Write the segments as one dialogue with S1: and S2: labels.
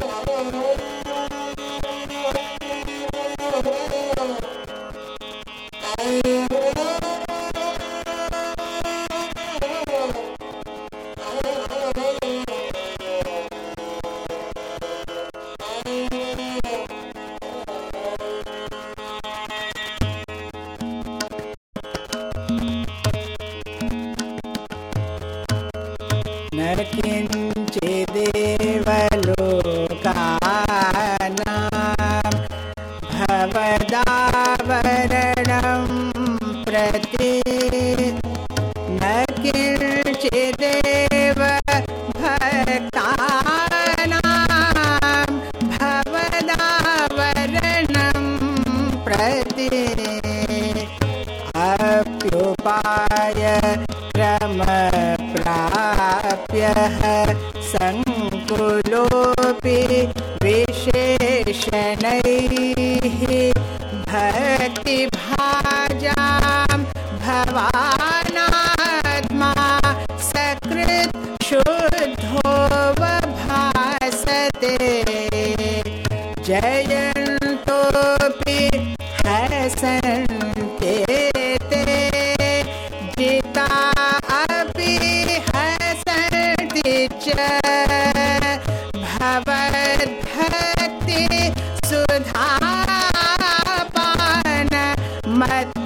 S1: ¡Ay! भवदावरणं प्रति न किञ्चिदेव भक्तानां भवदावरणं प्रति अप्युपाय क्रमप्राप्यः सङ्कुलोऽपि विशेषणै भक्ति my, my.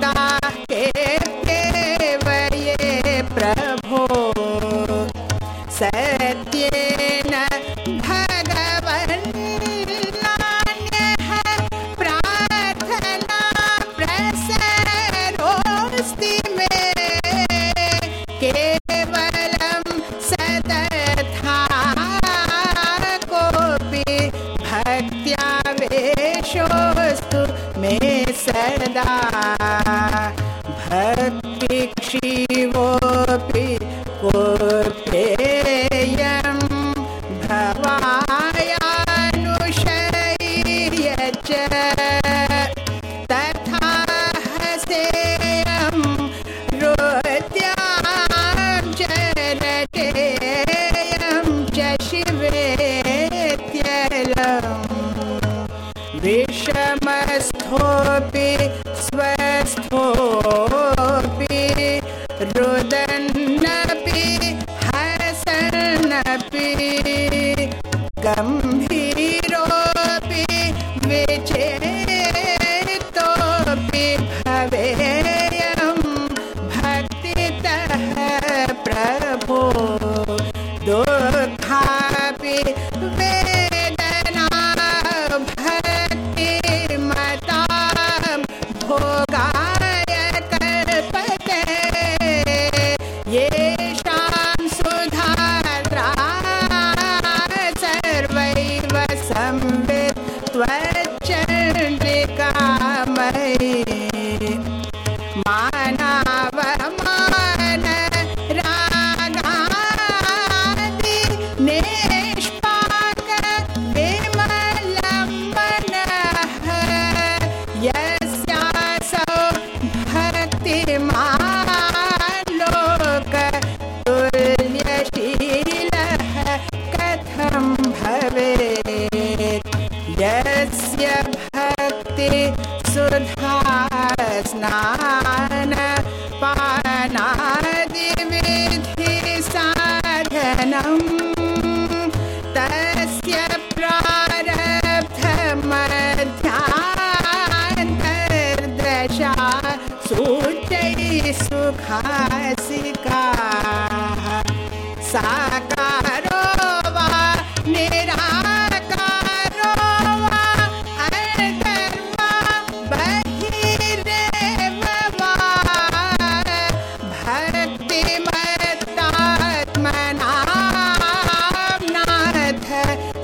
S1: Krishna.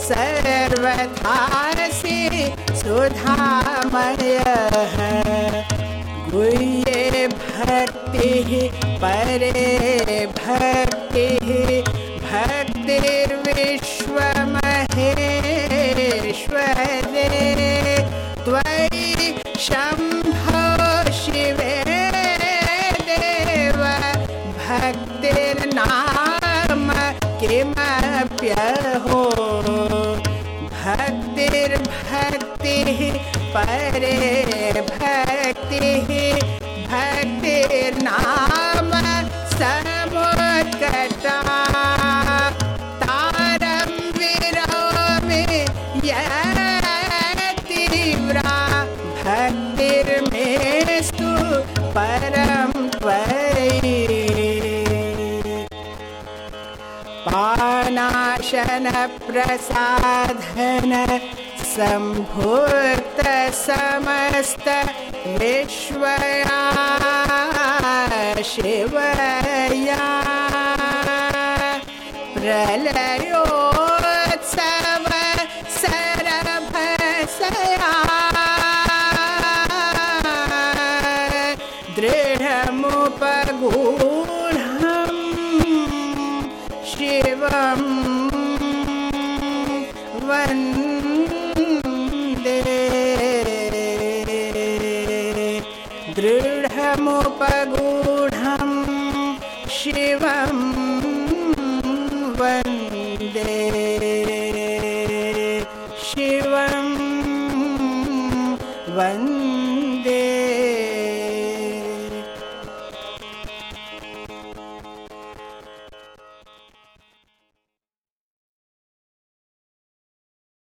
S1: सर्वथासी सुधामय भक्ति परे भक्ति परे भक्तिः भक्तिर्नाम समुत्कटा तारं विरोमि यतीव्रा भक्तिर्मेस्तु परं त्वयि पानाशनप्रसाधन सम्भूत समस्त विश्वया शिवया। प्रलयोत्सव दृढमुपगूढं शिवं वन्दे। शिवं वन्दे